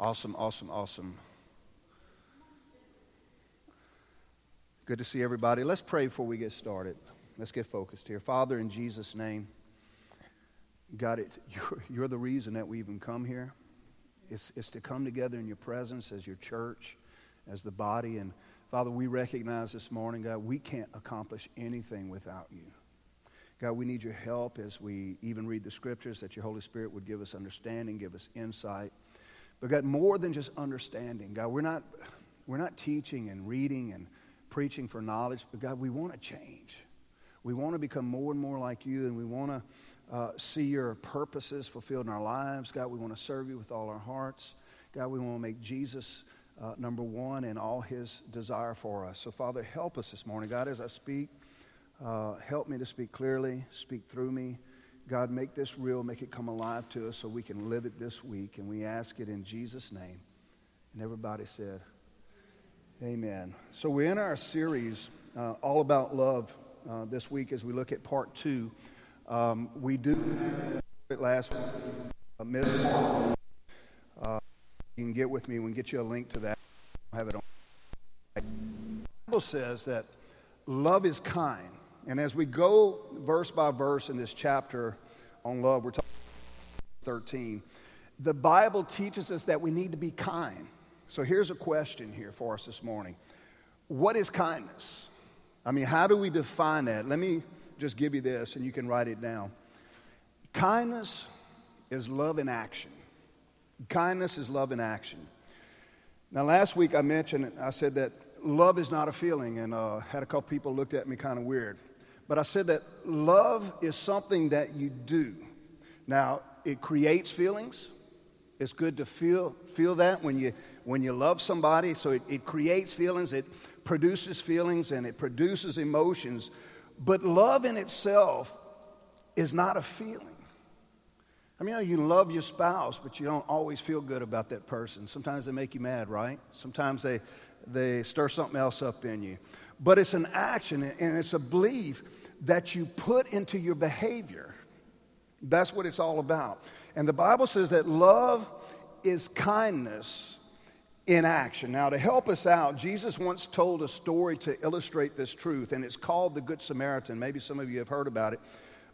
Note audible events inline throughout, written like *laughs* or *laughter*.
Awesome, awesome, awesome. Good to see everybody. Let's pray before we get started. Let's get focused here. Father, in Jesus' name, God, it, *laughs* you're, you're the reason that we even come here. It's, it's to come together in your presence as your church, as the body. And Father, we recognize this morning, God, we can't accomplish anything without you. God, we need your help as we even read the scriptures, that your Holy Spirit would give us understanding, give us insight. But God, more than just understanding, God, we're not, we're not teaching and reading and preaching for knowledge, but God, we want to change. We want to become more and more like you, and we want to uh, see your purposes fulfilled in our lives. God, we want to serve you with all our hearts. God, we want to make Jesus uh, number one in all his desire for us. So, Father, help us this morning. God, as I speak, uh, help me to speak clearly, speak through me. God, make this real, make it come alive to us so we can live it this week. And we ask it in Jesus' name. And everybody said, Amen. So we're in our series uh, all about love uh, this week as we look at part two. Um, we do it last week. Uh, uh, you can get with me. We can get you a link to that. I'll have it on. The Bible says that love is kind. And as we go verse by verse in this chapter on love, we're talking 13. The Bible teaches us that we need to be kind. So here's a question here for us this morning What is kindness? I mean, how do we define that? Let me just give you this and you can write it down. Kindness is love in action. Kindness is love in action. Now, last week I mentioned, I said that love is not a feeling, and uh, had a couple people looked at me kind of weird. But I said that love is something that you do. Now, it creates feelings. It's good to feel, feel that when you, when you love somebody. So it, it creates feelings, it produces feelings, and it produces emotions. But love in itself is not a feeling. I mean, you, know, you love your spouse, but you don't always feel good about that person. Sometimes they make you mad, right? Sometimes they, they stir something else up in you. But it's an action and it's a belief that you put into your behavior. That's what it's all about. And the Bible says that love is kindness in action. Now, to help us out, Jesus once told a story to illustrate this truth, and it's called the Good Samaritan. Maybe some of you have heard about it,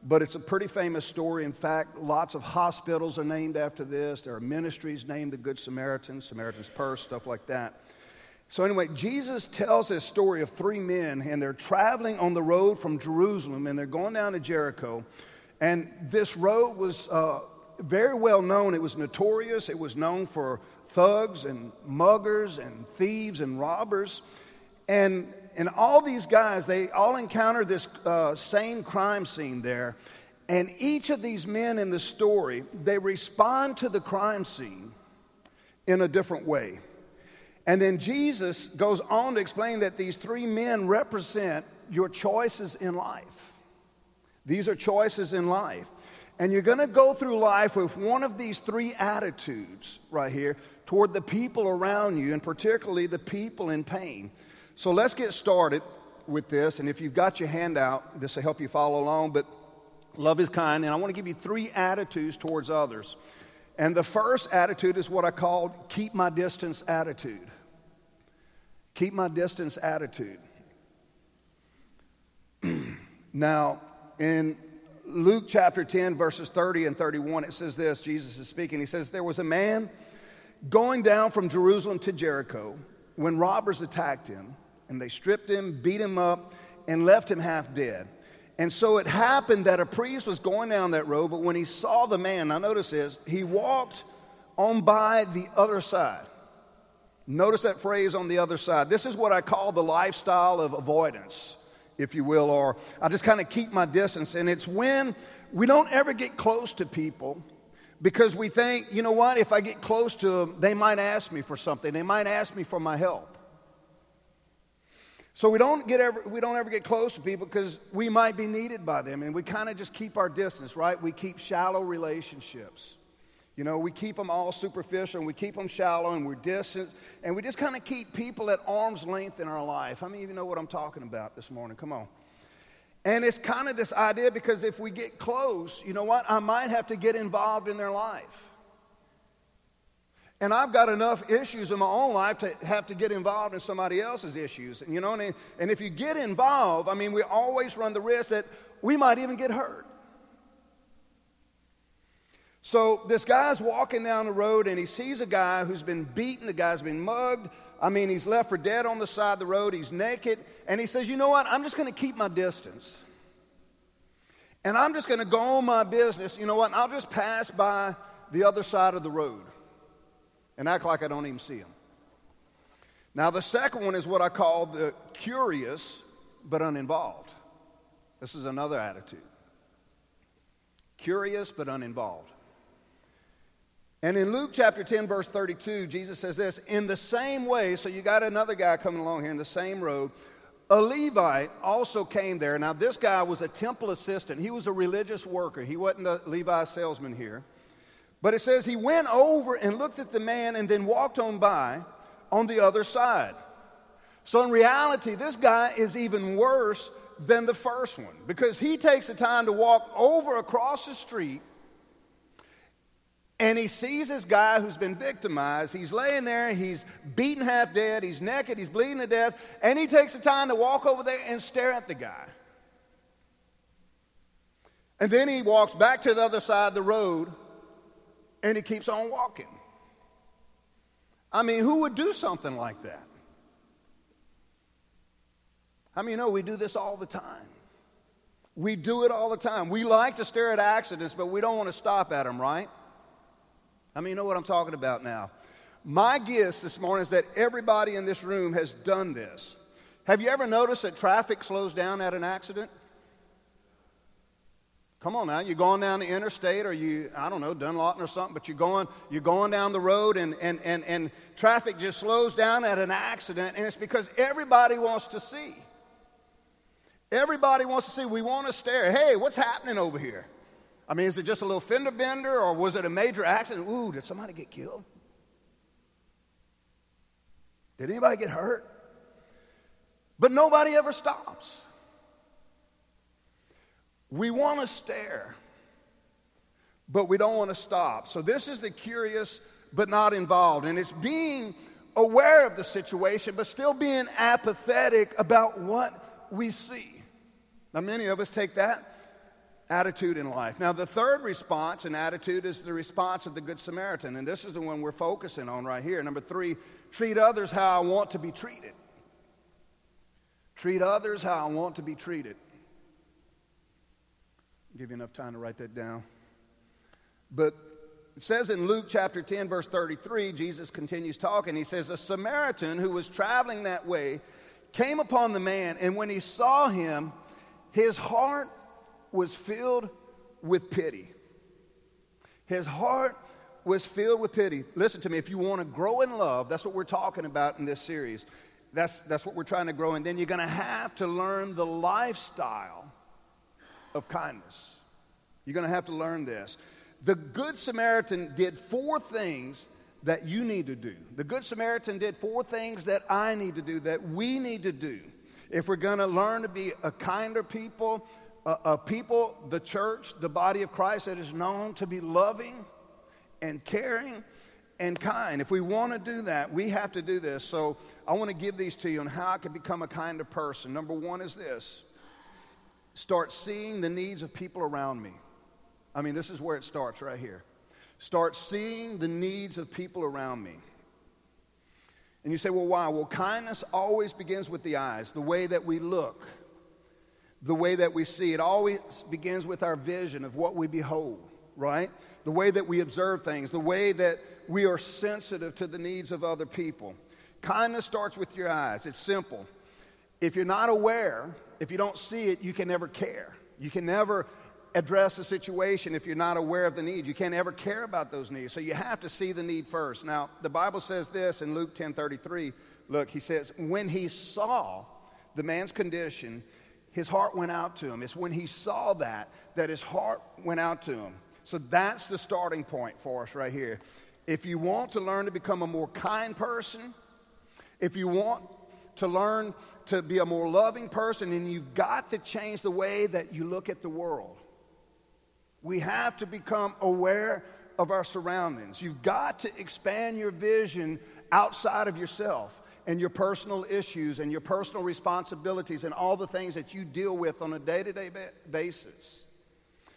but it's a pretty famous story. In fact, lots of hospitals are named after this. There are ministries named the Good Samaritan, Samaritan's Purse, stuff like that. So, anyway, Jesus tells this story of three men, and they're traveling on the road from Jerusalem, and they're going down to Jericho. And this road was uh, very well known. It was notorious. It was known for thugs and muggers and thieves and robbers. And, and all these guys, they all encounter this uh, same crime scene there. And each of these men in the story, they respond to the crime scene in a different way. And then Jesus goes on to explain that these three men represent your choices in life. These are choices in life. And you're going to go through life with one of these three attitudes right here toward the people around you, and particularly the people in pain. So let's get started with this. And if you've got your handout, this will help you follow along. But love is kind, and I want to give you three attitudes towards others. And the first attitude is what I call keep my distance attitude. Keep my distance attitude. *clears throat* now, in Luke chapter 10, verses 30 and 31, it says this Jesus is speaking. He says, There was a man going down from Jerusalem to Jericho when robbers attacked him, and they stripped him, beat him up, and left him half dead. And so it happened that a priest was going down that road, but when he saw the man, now notice this, he walked on by the other side. Notice that phrase on the other side. This is what I call the lifestyle of avoidance, if you will, or I just kind of keep my distance. And it's when we don't ever get close to people because we think, you know what, if I get close to them, they might ask me for something, they might ask me for my help. So we don't, get ever, we don't ever get close to people because we might be needed by them, and we kind of just keep our distance, right? We keep shallow relationships. You know, we keep them all superficial and we keep them shallow and we're distant and we just kind of keep people at arm's length in our life. How many of you know what I'm talking about this morning? Come on. And it's kind of this idea because if we get close, you know what? I might have to get involved in their life. And I've got enough issues in my own life to have to get involved in somebody else's issues. And you know, and, and if you get involved, I mean, we always run the risk that we might even get hurt. So this guy's walking down the road and he sees a guy who's been beaten, the guy's been mugged. I mean, he's left for dead on the side of the road, he's naked, and he says, You know what? I'm just going to keep my distance. And I'm just going to go on my business. You know what? I'll just pass by the other side of the road and act like I don't even see him. Now, the second one is what I call the curious but uninvolved. This is another attitude curious but uninvolved. And in Luke chapter 10, verse 32, Jesus says this In the same way, so you got another guy coming along here in the same road. A Levite also came there. Now, this guy was a temple assistant. He was a religious worker. He wasn't a Levi salesman here. But it says he went over and looked at the man and then walked on by on the other side. So, in reality, this guy is even worse than the first one because he takes the time to walk over across the street and he sees this guy who's been victimized. He's laying there, he's beaten half dead, he's naked, he's bleeding to death, and he takes the time to walk over there and stare at the guy. And then he walks back to the other side of the road and he keeps on walking. I mean, who would do something like that? I mean, you know we do this all the time? We do it all the time. We like to stare at accidents, but we don't want to stop at them, right? I mean, you know what I'm talking about now. My guess this morning is that everybody in this room has done this. Have you ever noticed that traffic slows down at an accident? Come on now, you're going down the interstate or you, I don't know, Dunlawton or something, but you're going, you're going down the road and, and, and, and traffic just slows down at an accident, and it's because everybody wants to see. Everybody wants to see. We want to stare. Hey, what's happening over here? I mean, is it just a little fender bender or was it a major accident? Ooh, did somebody get killed? Did anybody get hurt? But nobody ever stops. We want to stare, but we don't want to stop. So, this is the curious but not involved. And it's being aware of the situation, but still being apathetic about what we see. Now, many of us take that attitude in life. Now, the third response and attitude is the response of the Good Samaritan, and this is the one we're focusing on right here. Number three, treat others how I want to be treated. Treat others how I want to be treated. I'll give you enough time to write that down. But it says in Luke chapter 10, verse 33, Jesus continues talking. He says, A Samaritan who was traveling that way came upon the man, and when he saw him, his heart was filled with pity. His heart was filled with pity. Listen to me, if you want to grow in love, that's what we're talking about in this series. That's, that's what we're trying to grow in. Then you're going to have to learn the lifestyle of kindness. You're going to have to learn this. The Good Samaritan did four things that you need to do. The Good Samaritan did four things that I need to do, that we need to do. If we're going to learn to be a kinder people, a, a people, the church, the body of Christ that is known to be loving and caring and kind. If we want to do that, we have to do this. So I want to give these to you on how I can become a kinder person. Number one is this start seeing the needs of people around me. I mean, this is where it starts right here. Start seeing the needs of people around me. And you say, well, why? Well, kindness always begins with the eyes, the way that we look the way that we see. It always begins with our vision of what we behold, right? The way that we observe things, the way that we are sensitive to the needs of other people. Kindness starts with your eyes. It's simple. If you're not aware, if you don't see it, you can never care. You can never address a situation if you're not aware of the need. You can't ever care about those needs. So you have to see the need first. Now, the Bible says this in Luke 10:33. Look, he says, "When he saw the man's condition, his heart went out to him. It's when he saw that that his heart went out to him. So that's the starting point for us right here. If you want to learn to become a more kind person, if you want to learn to be a more loving person, and you've got to change the way that you look at the world. We have to become aware of our surroundings. You've got to expand your vision outside of yourself and your personal issues and your personal responsibilities and all the things that you deal with on a day to day basis.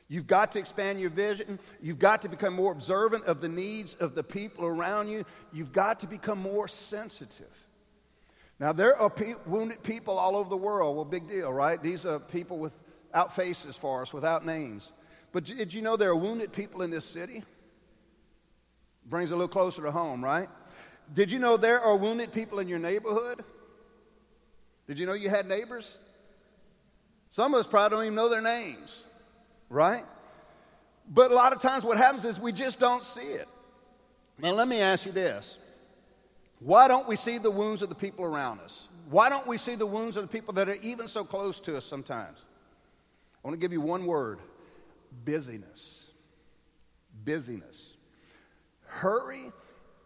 You've got to expand your vision. You've got to become more observant of the needs of the people around you. You've got to become more sensitive. Now, there are pe- wounded people all over the world. Well, big deal, right? These are people without faces for us, without names. But did you know there are wounded people in this city? Brings a little closer to home, right? Did you know there are wounded people in your neighborhood? Did you know you had neighbors? Some of us probably don't even know their names, right? But a lot of times what happens is we just don't see it. Now, let me ask you this why don't we see the wounds of the people around us? Why don't we see the wounds of the people that are even so close to us sometimes? I want to give you one word busyness. Busyness. Hurry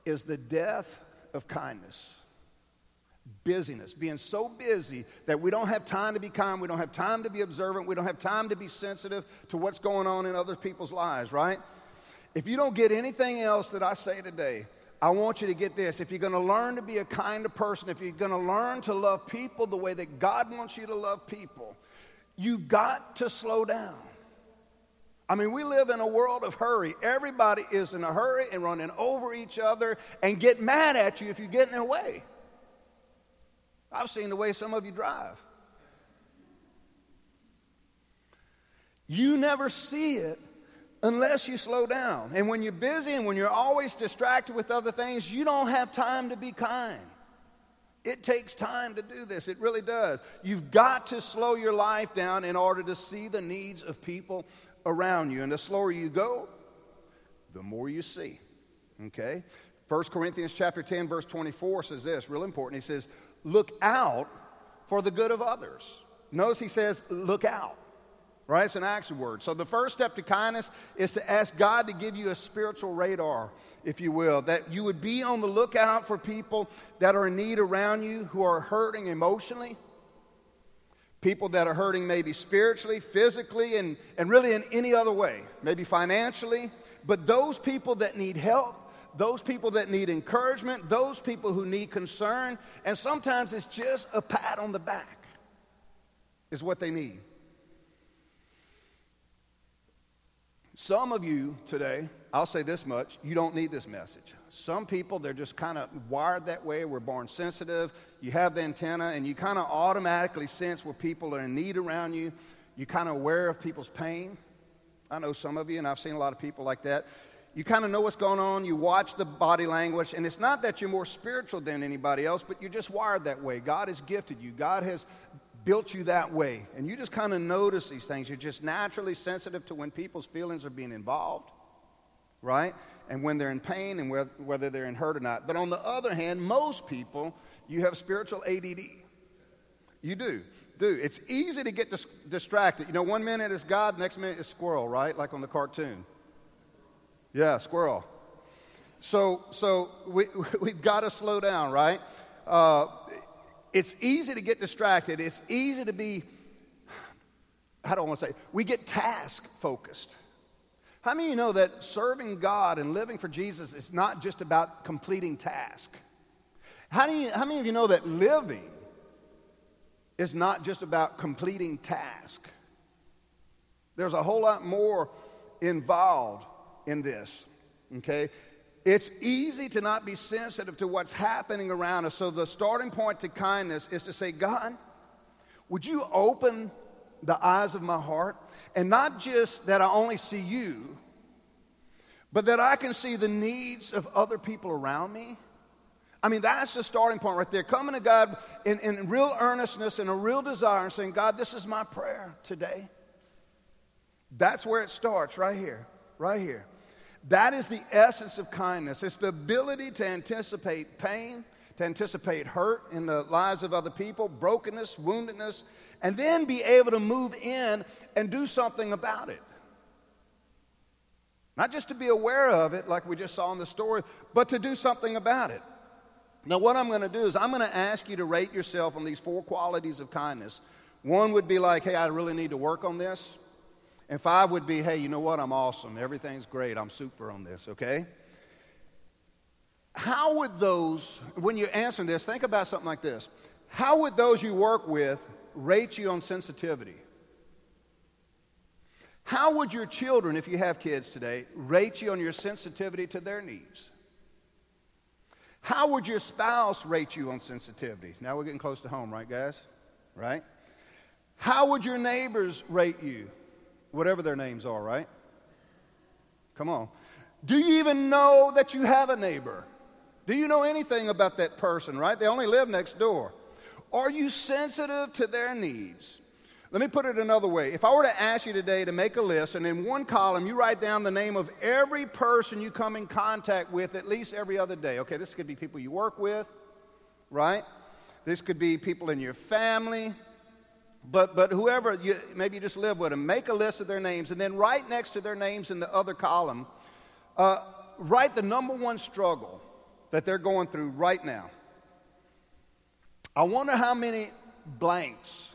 is the death of kindness. Busyness, being so busy that we don't have time to be kind, we don't have time to be observant, we don't have time to be sensitive to what's going on in other people's lives, right? If you don't get anything else that I say today, I want you to get this. If you're going to learn to be a kind of person, if you're going to learn to love people the way that God wants you to love people, you've got to slow down. I mean, we live in a world of hurry. Everybody is in a hurry and running over each other and get mad at you if you get in their way. I've seen the way some of you drive. You never see it unless you slow down. And when you're busy and when you're always distracted with other things, you don't have time to be kind. It takes time to do this. It really does. You've got to slow your life down in order to see the needs of people around you. And the slower you go, the more you see. Okay? 1 Corinthians chapter 10 verse 24 says this, real important. He says, "Look out for the good of others." Notice he says, "Look out." Right? It's an action word. So the first step to kindness is to ask God to give you a spiritual radar, if you will, that you would be on the lookout for people that are in need around you who are hurting emotionally, people that are hurting maybe spiritually, physically, and, and really in any other way, maybe financially. But those people that need help, those people that need encouragement, those people who need concern, and sometimes it's just a pat on the back, is what they need. Some of you today, I'll say this much, you don't need this message. Some people, they're just kind of wired that way. We're born sensitive. You have the antenna, and you kind of automatically sense where people are in need around you. You're kind of aware of people's pain. I know some of you, and I've seen a lot of people like that. You kind of know what's going on. You watch the body language, and it's not that you're more spiritual than anybody else, but you're just wired that way. God has gifted you, God has built you that way. And you just kind of notice these things. You're just naturally sensitive to when people's feelings are being involved, right? And when they're in pain and whether they're in hurt or not. But on the other hand, most people, you have spiritual ADD. You do. Do. It's easy to get dis- distracted. You know, one minute is God, next minute is squirrel, right? Like on the cartoon. Yeah, squirrel. So, so we, *laughs* we've got to slow down, right? Uh, it's easy to get distracted. It's easy to be, *sighs* I want to say, we get task focused. How many of you know that serving God and living for Jesus is not just about completing tasks? How, do you, how many of you know that living is not just about completing tasks? There's a whole lot more involved in this, okay? It's easy to not be sensitive to what's happening around us. So, the starting point to kindness is to say, God, would you open the eyes of my heart? And not just that I only see you, but that I can see the needs of other people around me. I mean, that's the starting point right there. Coming to God in, in real earnestness and a real desire and saying, God, this is my prayer today. That's where it starts, right here, right here. That is the essence of kindness. It's the ability to anticipate pain, to anticipate hurt in the lives of other people, brokenness, woundedness, and then be able to move in and do something about it. Not just to be aware of it, like we just saw in the story, but to do something about it. Now, what I'm going to do is I'm going to ask you to rate yourself on these four qualities of kindness. One would be like, hey, I really need to work on this. And five would be, hey, you know what? I'm awesome. Everything's great. I'm super on this, okay? How would those, when you're answering this, think about something like this. How would those you work with rate you on sensitivity? How would your children, if you have kids today, rate you on your sensitivity to their needs? How would your spouse rate you on sensitivity? Now we're getting close to home, right, guys? Right? How would your neighbors rate you? Whatever their names are, right? Come on. Do you even know that you have a neighbor? Do you know anything about that person, right? They only live next door. Are you sensitive to their needs? Let me put it another way. If I were to ask you today to make a list, and in one column you write down the name of every person you come in contact with at least every other day. Okay, this could be people you work with, right? This could be people in your family, but, but whoever, you, maybe you just live with them, make a list of their names, and then right next to their names in the other column, uh, write the number one struggle that they're going through right now. I wonder how many blanks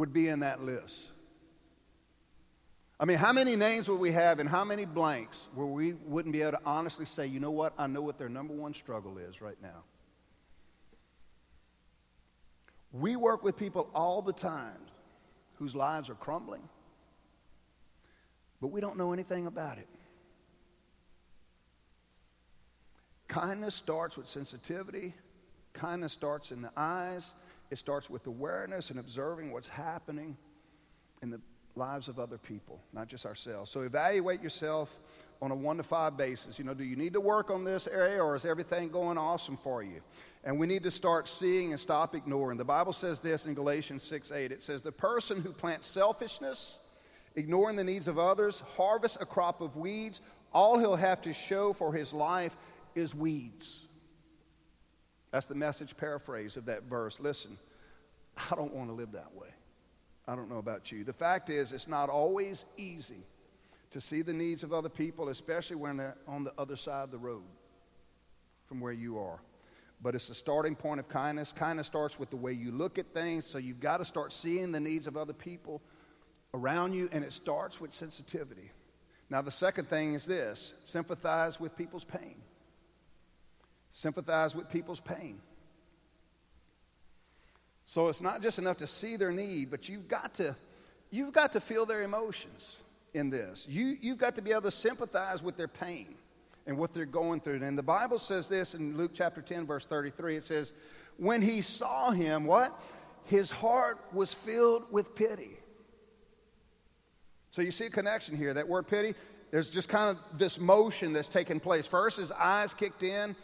would be in that list. I mean, how many names would we have and how many blanks where we wouldn't be able to honestly say, you know what, I know what their number one struggle is right now? We work with people all the time whose lives are crumbling, but we don't know anything about it. Kindness starts with sensitivity, kindness starts in the eyes, it starts with awareness and observing what's happening in the lives of other people, not just ourselves. So evaluate yourself on a one to five basis. You know, do you need to work on this area or is everything going awesome for you? And we need to start seeing and stop ignoring. The Bible says this in Galatians 6 8. It says, The person who plants selfishness, ignoring the needs of others, harvests a crop of weeds. All he'll have to show for his life is weeds. That's the message paraphrase of that verse. Listen, I don't want to live that way. I don't know about you. The fact is, it's not always easy to see the needs of other people, especially when they're on the other side of the road from where you are. But it's the starting point of kindness. Kindness starts with the way you look at things, so you've got to start seeing the needs of other people around you, and it starts with sensitivity. Now, the second thing is this sympathize with people's pain. Sympathize with people's pain. So it's not just enough to see their need, but you've got to, you've got to feel their emotions in this. You, you've got to be able to sympathize with their pain and what they're going through. And the Bible says this in Luke chapter 10, verse 33. It says, When he saw him, what? His heart was filled with pity. So you see a connection here. That word pity, there's just kind of this motion that's taking place. First, his eyes kicked in,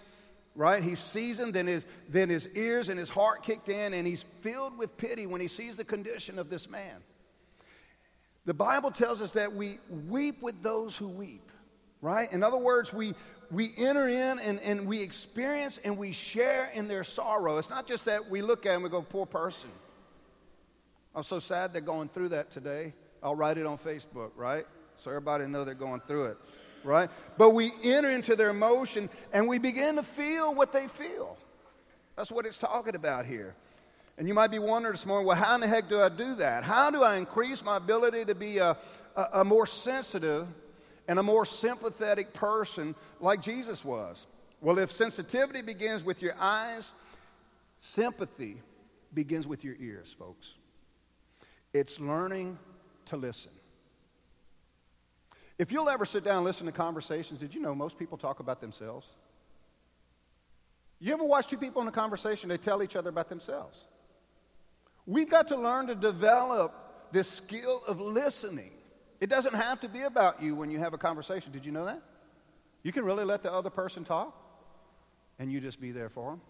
right? He's seasoned, then his, then his ears and his heart kicked in, and he's filled with pity when he sees the condition of this man. The Bible tells us that we weep with those who weep, right? In other words, we, we enter in and, and we experience and we share in their sorrow. It's not just that we look at them and we go, poor person. I'm so sad they're going through that today. I'll write it on Facebook, right? So everybody know they're going through it right? But we enter into their emotion and we begin to feel what they feel. That's what it's talking about here. And you might be wondering this morning, well, how in the heck do I do that? How do I increase my ability to be a, a, a more sensitive and a more sympathetic person like Jesus was? Well, if sensitivity begins with your eyes, sympathy begins with your ears, folks. It's learning to listen. If you'll ever sit down and listen to conversations, did you know most people talk about themselves? You ever watch two people in a conversation, they tell each other about themselves? We've got to learn to develop this skill of listening. It doesn't have to be about you when you have a conversation. Did you know that? You can really let the other person talk and you just be there for them.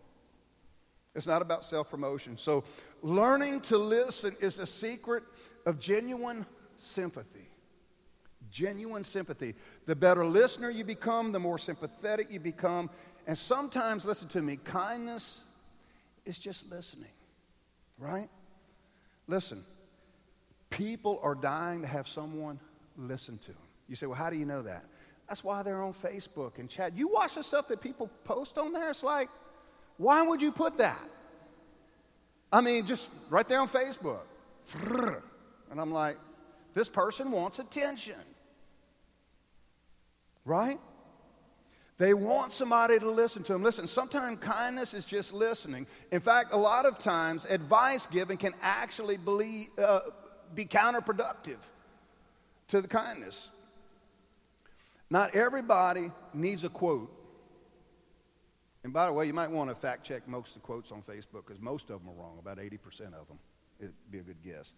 It's not about self promotion. So, learning to listen is the secret of genuine sympathy genuine sympathy. The better listener you become, the more sympathetic you become. And sometimes, listen to me, kindness is just listening, right? Listen, people are dying to have someone listen to them. You say, well, how do you know that? That's why they're on Facebook and chat. You watch the stuff that people post on there, it's like, why would you put that? I mean, just right there on Facebook. And I'm like, This person wants attention. Right? They want somebody to listen to them. Listen, sometimes kindness is just listening. In fact, a lot of times, advice given can actually believe, uh, be counterproductive to the kindness. Not everybody needs a quote. And by the way, you might want to fact check most of the quotes on Facebook because most of them are wrong, about 80% of them. It'd be a good guess.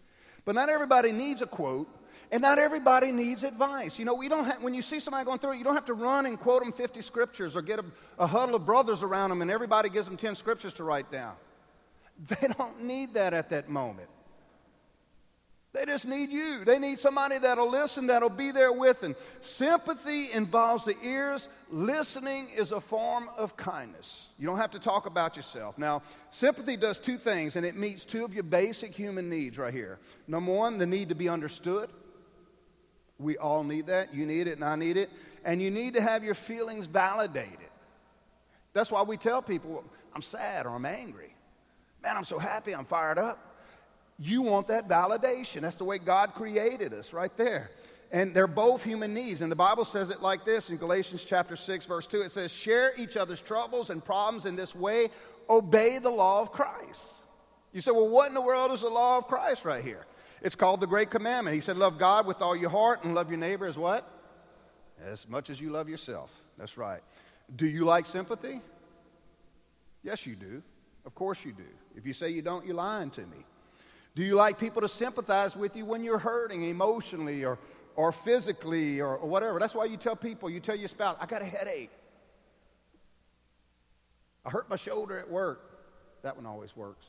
But not everybody needs a quote, and not everybody needs advice. You know, we don't have, when you see somebody going through it, you don't have to run and quote them 50 scriptures or get a, a huddle of brothers around them and everybody gives them 10 scriptures to write down. They don't need that at that moment. They just need you. They need somebody that'll listen, that'll be there with them. Sympathy involves the ears. Listening is a form of kindness. You don't have to talk about yourself. Now, sympathy does two things, and it meets two of your basic human needs right here. Number one, the need to be understood. We all need that. You need it, and I need it. And you need to have your feelings validated. That's why we tell people, I'm sad or I'm angry. Man, I'm so happy, I'm fired up. You want that validation. That's the way God created us, right there. And they're both human needs. And the Bible says it like this in Galatians chapter 6, verse 2. It says, Share each other's troubles and problems in this way, obey the law of Christ. You say, Well, what in the world is the law of Christ right here? It's called the Great Commandment. He said, Love God with all your heart and love your neighbor as what? As much as you love yourself. That's right. Do you like sympathy? Yes, you do. Of course you do. If you say you don't, you're lying to me. Do you like people to sympathize with you when you're hurting emotionally or, or physically or, or whatever? That's why you tell people, you tell your spouse, I got a headache. I hurt my shoulder at work. That one always works.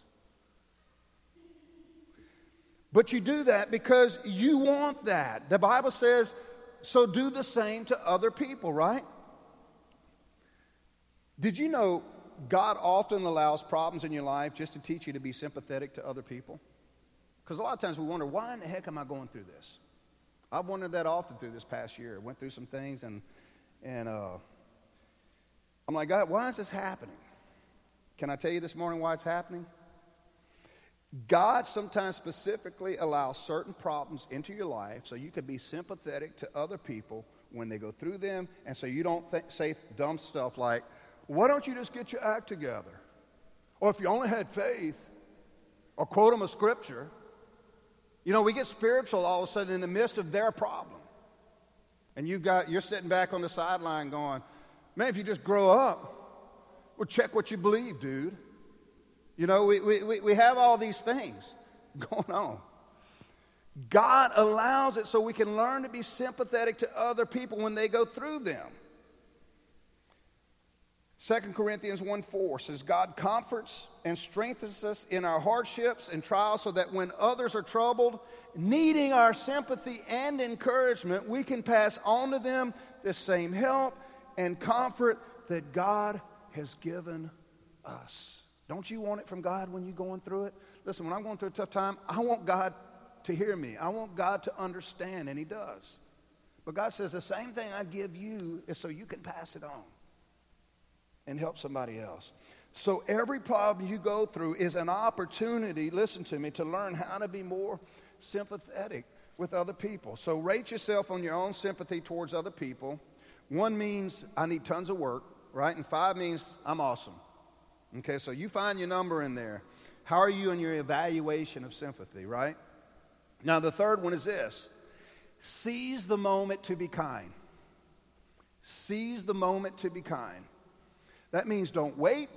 But you do that because you want that. The Bible says, so do the same to other people, right? Did you know God often allows problems in your life just to teach you to be sympathetic to other people? Because a lot of times we wonder, why in the heck am I going through this? I've wondered that often through this past year. I went through some things and, and uh, I'm like, God, why is this happening? Can I tell you this morning why it's happening? God sometimes specifically allows certain problems into your life so you can be sympathetic to other people when they go through them, and so you don't th- say dumb stuff like, why don't you just get your act together? Or if you only had faith, or quote them a scripture, you know, we get spiritual all of a sudden in the midst of their problem. And you've got, you're sitting back on the sideline going, man, if you just grow up, well, check what you believe, dude. You know, we, we, we have all these things *laughs* going on. God allows it so we can learn to be sympathetic to other people when they go through them. 2 Corinthians 1 4 says, God comforts and strengthens us in our hardships and trials so that when others are troubled, needing our sympathy and encouragement, we can pass on to them the same help and comfort that God has given us. Don't you want it from God when you're going through it? Listen, when I'm going through a tough time, I want God to hear me. I want God to understand, and He does. But God says the same thing I give you is so you can pass it on and help somebody else. So every problem you go through is an opportunity, listen to me, to learn how to be more sympathetic with other people. So rate yourself on your own sympathy towards other people. One means I need tons of work, right? And five means I'm awesome. Okay, so you find your number in there. How are you in your evaluation of sympathy, right? Now, the third one is this seize the moment to be kind. Seize the moment to be kind. That means don't wait,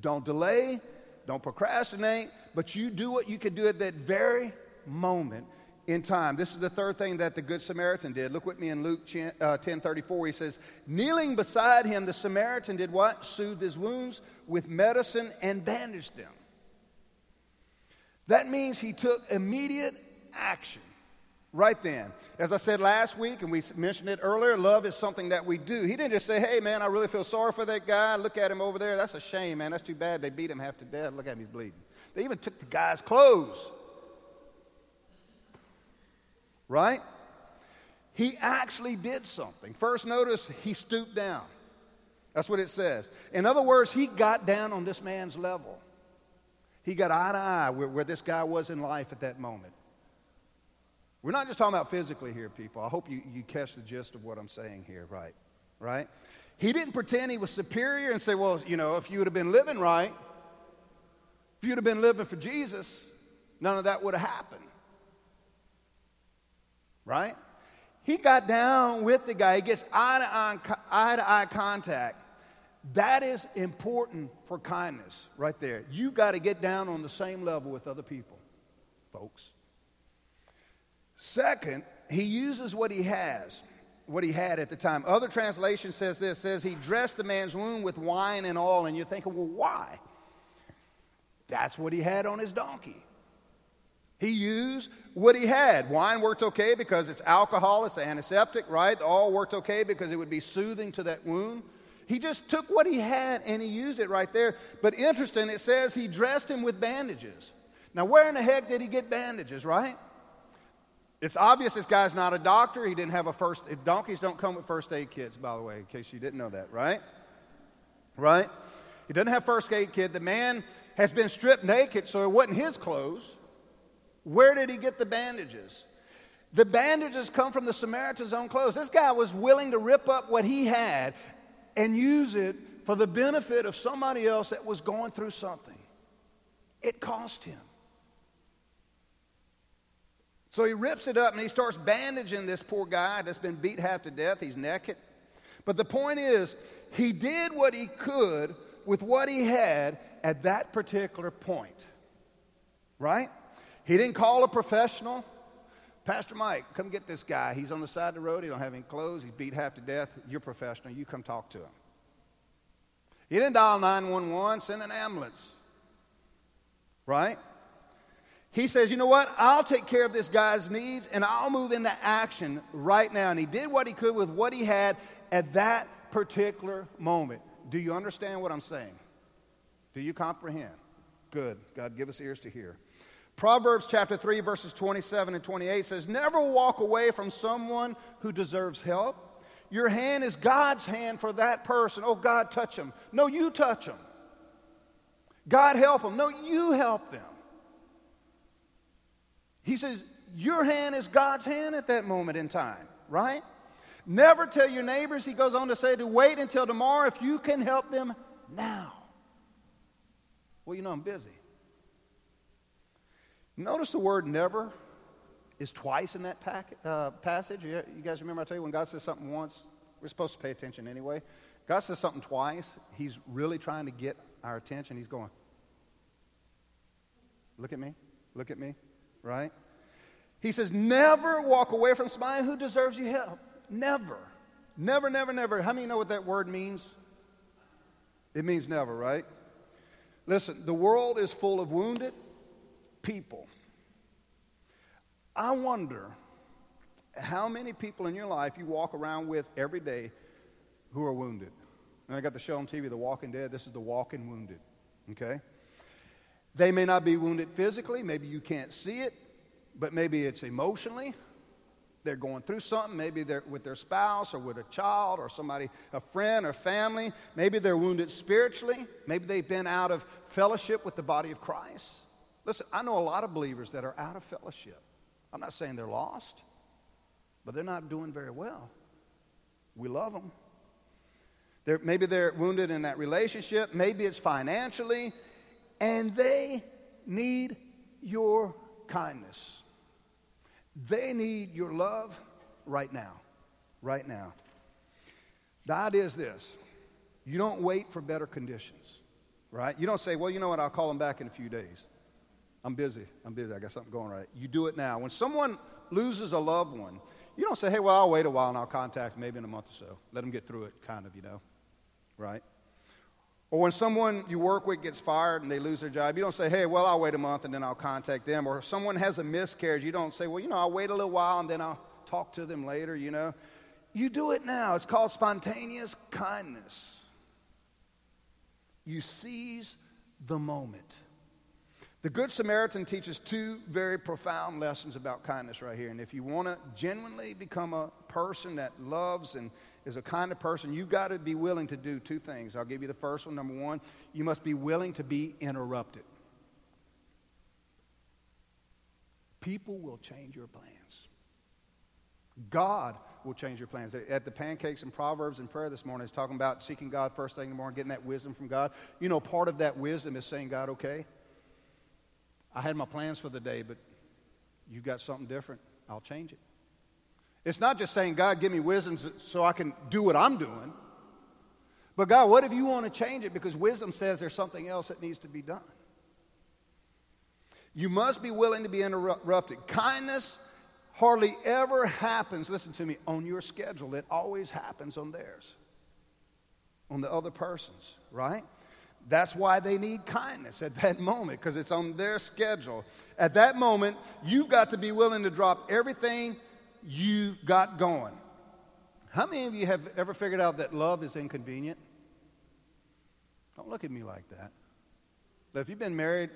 don't delay, don't procrastinate, but you do what you can do at that very moment in time. This is the third thing that the Good Samaritan did. Look with me in Luke 10, uh, 10 34. He says, Kneeling beside him, the Samaritan did what? Soothed his wounds with medicine and bandaged them. That means he took immediate action right then. As I said last week, and we mentioned it earlier, love is something that we do. He didn't just say, hey, man, I really feel sorry for that guy. Look at him over there. That's a shame, man. That's too bad. They beat him half to death. Look at him, he's bleeding. They even took the guy's clothes. Right? He actually did something. First, notice he stooped down. That's what it says. In other words, he got down on this man's level. He got eye to eye where, where this guy was in life at that moment. We're not just talking about physically here, people. I hope you, you catch the gist of what I'm saying here, right? Right? He didn't pretend he was superior and say, well, you know, if you would have been living right, if you'd have been living for Jesus, none of that would have happened. Right? He got down with the guy. He gets eye to eye, eye, to eye contact. That is important for kindness right there. You've got to get down on the same level with other people, folks. Second, he uses what he has, what he had at the time. Other translation says this says he dressed the man's wound with wine and oil, and you're thinking, well, why? That's what he had on his donkey. He used what he had. Wine worked okay because it's alcohol, it's antiseptic, right? All worked okay because it would be soothing to that wound. He just took what he had and he used it right there. But interesting, it says he dressed him with bandages. Now, where in the heck did he get bandages, right? It's obvious this guy's not a doctor. He didn't have a first donkeys don't come with first aid kits, by the way, in case you didn't know that, right? Right? He doesn't have first aid kit. The man has been stripped naked, so it wasn't his clothes. Where did he get the bandages? The bandages come from the Samaritan's own clothes. This guy was willing to rip up what he had and use it for the benefit of somebody else that was going through something. It cost him. So he rips it up and he starts bandaging this poor guy that's been beat half to death. He's naked. But the point is, he did what he could with what he had at that particular point. Right? He didn't call a professional. Pastor Mike, come get this guy. He's on the side of the road. He don't have any clothes. He's beat half to death. You're professional. You come talk to him. He didn't dial 911, send an ambulance. Right? He says, You know what? I'll take care of this guy's needs and I'll move into action right now. And he did what he could with what he had at that particular moment. Do you understand what I'm saying? Do you comprehend? Good. God, give us ears to hear. Proverbs chapter 3, verses 27 and 28 says, Never walk away from someone who deserves help. Your hand is God's hand for that person. Oh, God, touch them. No, you touch them. God, help them. No, you help them. He says, Your hand is God's hand at that moment in time, right? Never tell your neighbors, he goes on to say, to wait until tomorrow if you can help them now. Well, you know, I'm busy. Notice the word never is twice in that pack, uh, passage. You, you guys remember I tell you when God says something once, we're supposed to pay attention anyway. God says something twice, He's really trying to get our attention. He's going, Look at me, look at me, right? He says, Never walk away from somebody who deserves your help. Never. Never, never, never. How many know what that word means? It means never, right? Listen, the world is full of wounded, people. I wonder how many people in your life you walk around with every day who are wounded. And I got the show on TV, The Walking Dead. This is The Walking Wounded. Okay? They may not be wounded physically, maybe you can't see it, but maybe it's emotionally. They're going through something. Maybe they're with their spouse or with a child or somebody, a friend or family. Maybe they're wounded spiritually. Maybe they've been out of fellowship with the body of Christ. Listen, I know a lot of believers that are out of fellowship. I'm not saying they're lost, but they're not doing very well. We love them. They're, maybe they're wounded in that relationship, maybe it's financially, and they need your kindness. They need your love right now. Right now. The idea is this you don't wait for better conditions, right? You don't say, well, you know what, I'll call them back in a few days. I'm busy. I'm busy. I got something going right. You do it now. When someone loses a loved one, you don't say, hey, well, I'll wait a while and I'll contact maybe in a month or so. Let them get through it, kind of, you know. Right? Or when someone you work with gets fired and they lose their job, you don't say, hey, well, I'll wait a month and then I'll contact them. Or if someone has a miscarriage, you don't say, well, you know, I'll wait a little while and then I'll talk to them later, you know. You do it now. It's called spontaneous kindness. You seize the moment. The Good Samaritan teaches two very profound lessons about kindness right here. And if you want to genuinely become a person that loves and is a kind of person, you've got to be willing to do two things. I'll give you the first one. Number one, you must be willing to be interrupted. People will change your plans. God will change your plans. At the pancakes and proverbs and prayer this morning, is talking about seeking God first thing in the morning, getting that wisdom from God. You know, part of that wisdom is saying, God, okay, I had my plans for the day, but you've got something different. I'll change it. It's not just saying, God, give me wisdom so I can do what I'm doing. But God, what if you want to change it? Because wisdom says there's something else that needs to be done. You must be willing to be interrupted. Kindness hardly ever happens, listen to me, on your schedule. It always happens on theirs, on the other person's, right? That's why they need kindness at that *laughs* moment, because it's on their schedule. At that moment, you've got to be willing to drop everything you've got going. How many of you have ever figured out that love is inconvenient? Don't look at me like that. But if you've been married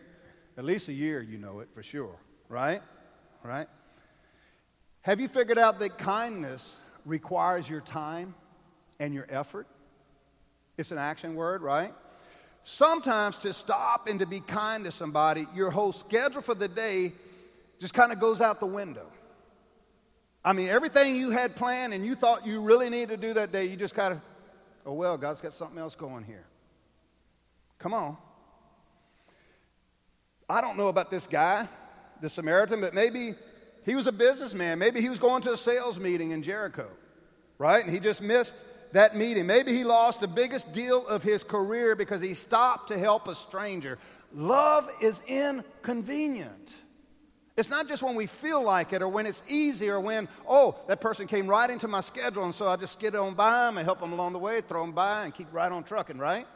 at least a year, you know it for sure, right? Right? Have you figured out that kindness requires your time and your effort? It's an action word, right? Sometimes to stop and to be kind to somebody, your whole schedule for the day just kind of goes out the window. I mean, everything you had planned and you thought you really needed to do that day, you just kind of, oh, well, God's got something else going here. Come on. I don't know about this guy, the Samaritan, but maybe he was a businessman. Maybe he was going to a sales meeting in Jericho, right? And he just missed that meeting. Maybe he lost the biggest deal of his career because he stopped to help a stranger. Love is inconvenient. It's not just when we feel like it or when it's easy or when, oh, that person came right into my schedule and so I just skid on by them and help them along the way, throw them by and keep right on trucking, right?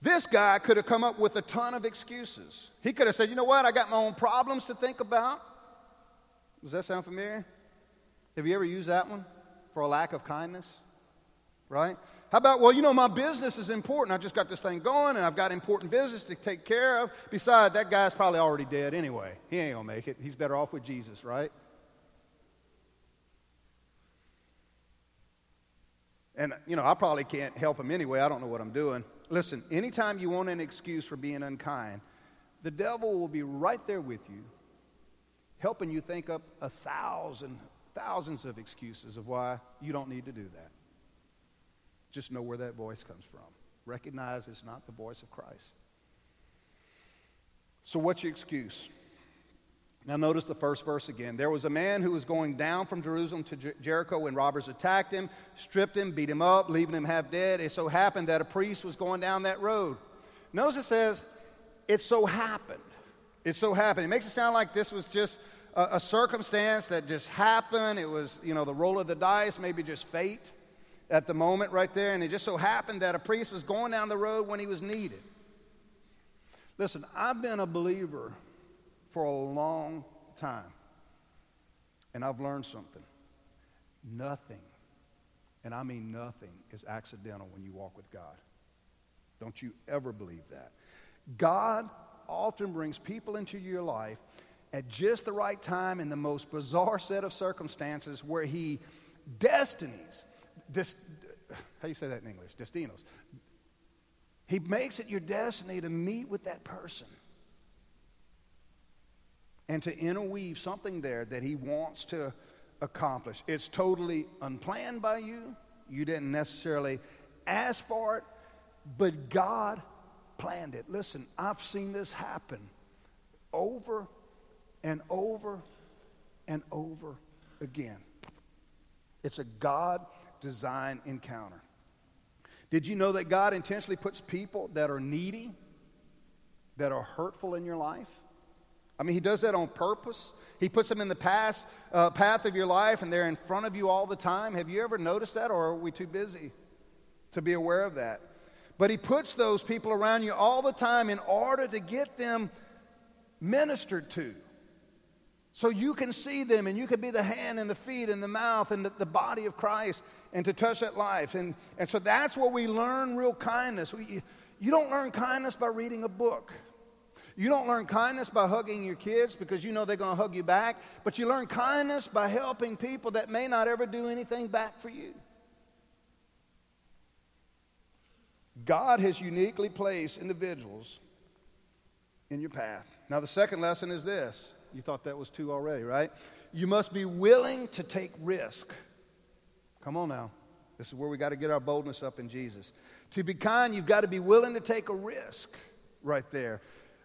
This guy could have come up with a ton of excuses. He could have said, you know what, I got my own problems to think about. Does that sound familiar? Have you ever used that one for a lack of kindness? Right? How about, well, you know, my business is important. I just got this thing going and I've got important business to take care of. Besides, that guy's probably already dead anyway. He ain't going to make it. He's better off with Jesus, right? And, you know, I probably can't help him anyway. I don't know what I'm doing. Listen, anytime you want an excuse for being unkind, the devil will be right there with you, helping you think up a thousand, thousands of excuses of why you don't need to do that. Just know where that voice comes from. Recognize it's not the voice of Christ. So, what's your excuse? Now, notice the first verse again. There was a man who was going down from Jerusalem to Jer- Jericho when robbers attacked him, stripped him, beat him up, leaving him half dead. It so happened that a priest was going down that road. Notice it says, it so happened. It so happened. It makes it sound like this was just a, a circumstance that just happened. It was, you know, the roll of the dice, maybe just fate at the moment right there. And it just so happened that a priest was going down the road when he was needed. Listen, I've been a believer for a long time. And I've learned something. Nothing, and I mean nothing, is accidental when you walk with God. Don't you ever believe that. God often brings people into your life at just the right time in the most bizarre set of circumstances where He destinies, how do you say that in English? Destinos. He makes it your destiny to meet with that person and to interweave something there that he wants to accomplish. It's totally unplanned by you. You didn't necessarily ask for it, but God planned it. Listen, I've seen this happen over and over and over again. It's a God designed encounter. Did you know that God intentionally puts people that are needy, that are hurtful in your life? I mean, he does that on purpose. He puts them in the past, uh, path of your life, and they're in front of you all the time. Have you ever noticed that, or are we too busy to be aware of that? But he puts those people around you all the time in order to get them ministered to. So you can see them and you can be the hand and the feet and the mouth and the, the body of Christ and to touch that life. And, and so that's where we learn real kindness. We, you don't learn kindness by reading a book. You don't learn kindness by hugging your kids because you know they're going to hug you back, but you learn kindness by helping people that may not ever do anything back for you. God has uniquely placed individuals in your path. Now, the second lesson is this You thought that was two already, right? You must be willing to take risk. Come on now. This is where we got to get our boldness up in Jesus. To be kind, you've got to be willing to take a risk right there.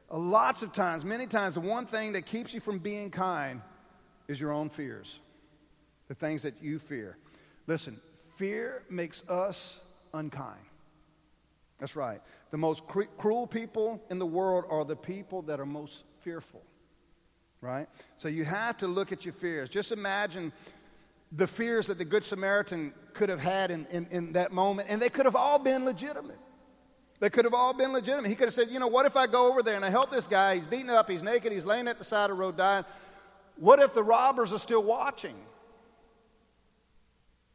Uh, lots of times, many times, the one thing that keeps you from being kind is your own fears, the things that you fear. Listen, fear makes us unkind. That's right. The most cr- cruel people in the world are the people that are most fearful, right? So you have to look at your fears. Just imagine the fears that the Good Samaritan could have had in, in, in that moment, and they could have all been legitimate. They could have all been legitimate. He could have said, You know, what if I go over there and I help this guy? He's beaten up, he's naked, he's laying at the side of the road dying. What if the robbers are still watching?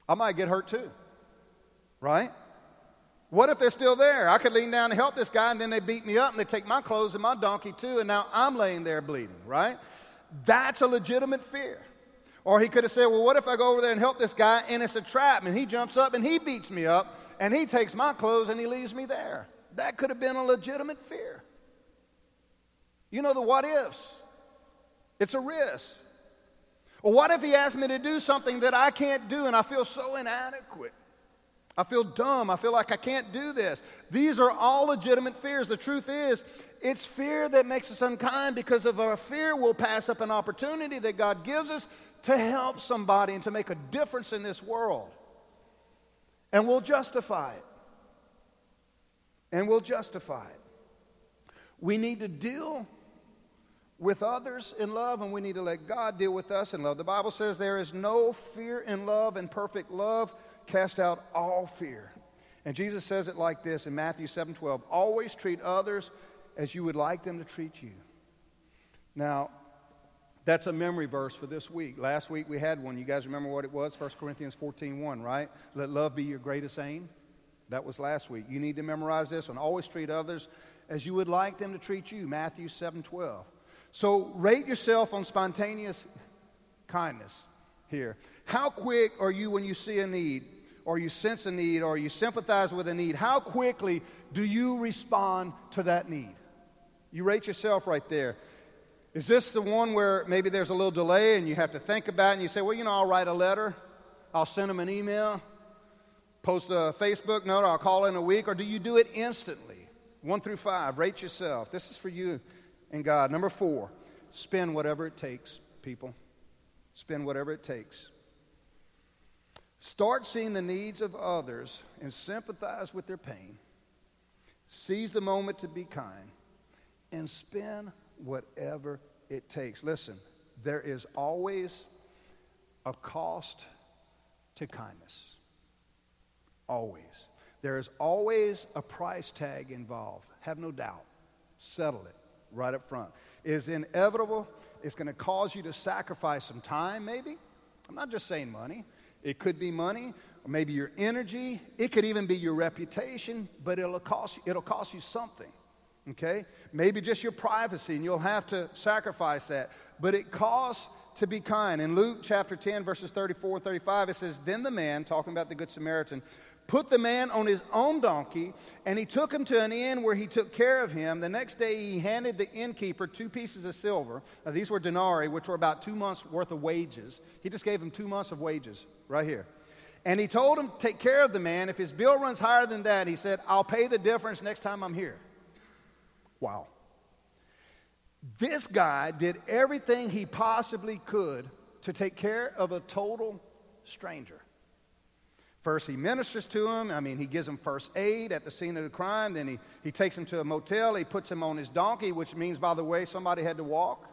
I might get hurt too, right? What if they're still there? I could lean down and help this guy, and then they beat me up and they take my clothes and my donkey too, and now I'm laying there bleeding, right? That's a legitimate fear. Or he could have said, Well, what if I go over there and help this guy and it's a trap and he jumps up and he beats me up and he takes my clothes and he leaves me there? That could have been a legitimate fear. You know the what ifs. It's a risk. Well, what if he asked me to do something that I can't do and I feel so inadequate? I feel dumb. I feel like I can't do this. These are all legitimate fears. The truth is, it's fear that makes us unkind because of our fear, we'll pass up an opportunity that God gives us to help somebody and to make a difference in this world. And we'll justify it. And we'll justify it. We need to deal with others in love, and we need to let God deal with us in love. The Bible says there is no fear in love, and perfect love cast out all fear. And Jesus says it like this in Matthew 7 12 always treat others as you would like them to treat you. Now, that's a memory verse for this week. Last week we had one. You guys remember what it was? 1 Corinthians 14 1, right? Let love be your greatest aim. That was last week. You need to memorize this one. Always treat others as you would like them to treat you. Matthew 7 12. So rate yourself on spontaneous kindness here. How quick are you when you see a need, or you sense a need, or you sympathize with a need? How quickly do you respond to that need? You rate yourself right there. Is this the one where maybe there's a little delay and you have to think about it and you say, well, you know, I'll write a letter, I'll send them an email, post a Facebook note, I'll call in a week, or do you do it instantly? One through five, rate yourself. This is for you and God. Number four, spend whatever it takes, people. Spend whatever it takes. Start seeing the needs of others and sympathize with their pain. Seize the moment to be kind and spend whatever it takes. Listen, there is always a cost to kindness. Always. There is always a price tag involved. Have no doubt. Settle it right up front. It is inevitable. It's going to cause you to sacrifice some time, maybe. I'm not just saying money. It could be money, or maybe your energy. It could even be your reputation, but it'll cost you, it'll cost you something. Okay? Maybe just your privacy, and you'll have to sacrifice that. But it costs to be kind. In Luke chapter 10, verses 34 35, it says, Then the man, talking about the Good Samaritan, put the man on his own donkey, and he took him to an inn where he took care of him. The next day, he handed the innkeeper two pieces of silver. Now, these were denarii, which were about two months' worth of wages. He just gave him two months of wages right here. And he told him, Take care of the man. If his bill runs higher than that, he said, I'll pay the difference next time I'm here. Wow. This guy did everything he possibly could to take care of a total stranger. First, he ministers to him. I mean, he gives him first aid at the scene of the crime. Then he, he takes him to a motel. He puts him on his donkey, which means, by the way, somebody had to walk.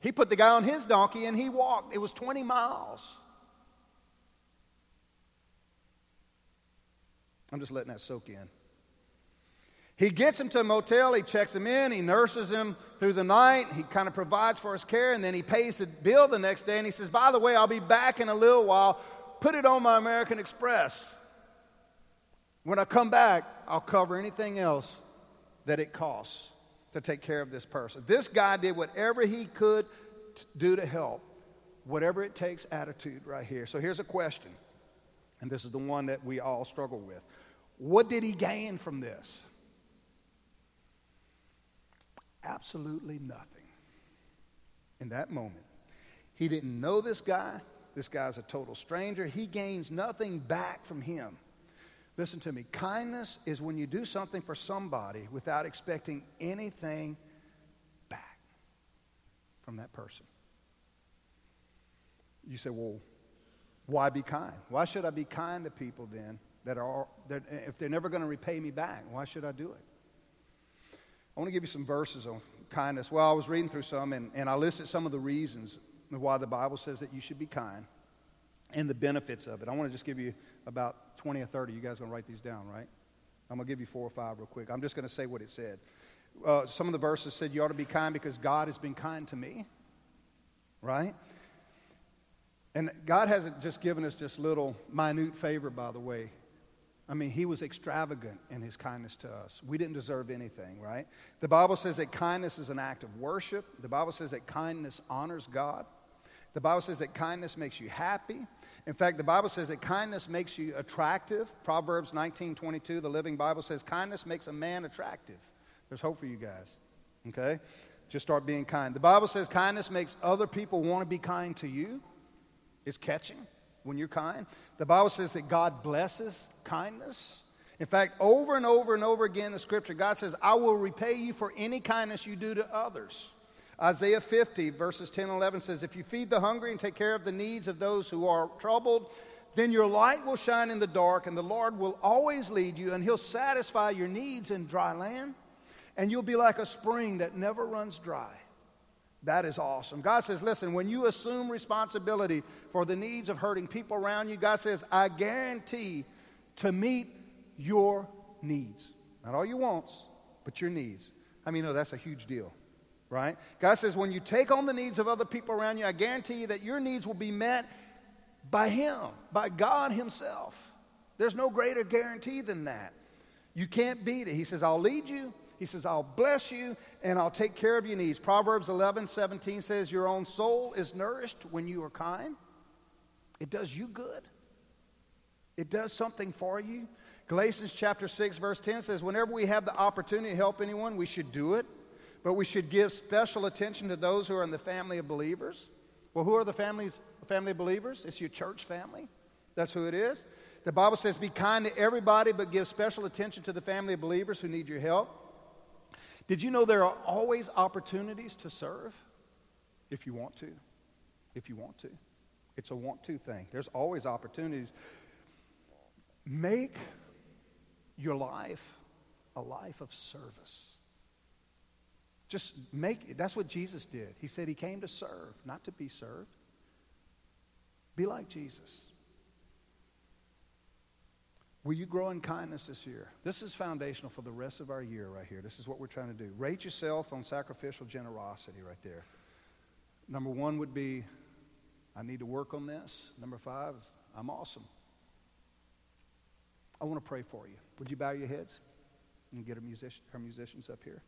He put the guy on his donkey and he walked. It was 20 miles. I'm just letting that soak in. He gets him to a motel, he checks him in, he nurses him through the night, he kind of provides for his care, and then he pays the bill the next day and he says, By the way, I'll be back in a little while. Put it on my American Express. When I come back, I'll cover anything else that it costs to take care of this person. This guy did whatever he could do to help, whatever it takes attitude right here. So here's a question, and this is the one that we all struggle with. What did he gain from this? Absolutely nothing. in that moment. He didn't know this guy. This guy's a total stranger. He gains nothing back from him. Listen to me. Kindness is when you do something for somebody without expecting anything back from that person. You say, well, why be kind? Why should I be kind to people then that are, that if they're never going to repay me back? Why should I do it? I want to give you some verses on kindness. Well, I was reading through some and, and I listed some of the reasons why the Bible says that you should be kind and the benefits of it. I want to just give you about 20 or 30. You guys going to write these down, right? I'm going to give you four or five real quick. I'm just going to say what it said. Uh, some of the verses said you ought to be kind because God has been kind to me, right? And God hasn't just given us this little minute favor, by the way. I mean, He was extravagant in His kindness to us. We didn't deserve anything, right? The Bible says that kindness is an act of worship. The Bible says that kindness honors God. The Bible says that kindness makes you happy. In fact, the Bible says that kindness makes you attractive. Proverbs 19:22, the Living Bible says kindness makes a man attractive. There's hope for you guys. Okay? Just start being kind. The Bible says kindness makes other people want to be kind to you It's catching when you're kind. The Bible says that God blesses kindness. In fact, over and over and over again in the scripture, God says, I will repay you for any kindness you do to others. Isaiah 50, verses 10 and 11 says, If you feed the hungry and take care of the needs of those who are troubled, then your light will shine in the dark, and the Lord will always lead you, and He'll satisfy your needs in dry land, and you'll be like a spring that never runs dry. That is awesome. God says, listen, when you assume responsibility for the needs of hurting people around you, God says, I guarantee to meet your needs. Not all your wants, but your needs. I mean, no, that's a huge deal, right? God says, when you take on the needs of other people around you, I guarantee you that your needs will be met by Him, by God Himself. There's no greater guarantee than that. You can't beat it. He says, I'll lead you, he says, I'll bless you and I'll take care of your needs. Proverbs 11, 17 says, Your own soul is nourished when you are kind. It does you good, it does something for you. Galatians chapter 6, verse 10 says, Whenever we have the opportunity to help anyone, we should do it, but we should give special attention to those who are in the family of believers. Well, who are the families, family of believers? It's your church family. That's who it is. The Bible says, Be kind to everybody, but give special attention to the family of believers who need your help. Did you know there are always opportunities to serve if you want to? If you want to. It's a want to thing. There's always opportunities. Make your life a life of service. Just make that's what Jesus did. He said he came to serve, not to be served. Be like Jesus. Will you grow in kindness this year? This is foundational for the rest of our year right here. This is what we're trying to do. Rate yourself on sacrificial generosity right there. Number one would be, I need to work on this. Number five, I'm awesome. I want to pray for you. Would you bow your heads and get our, musician, musicians up here?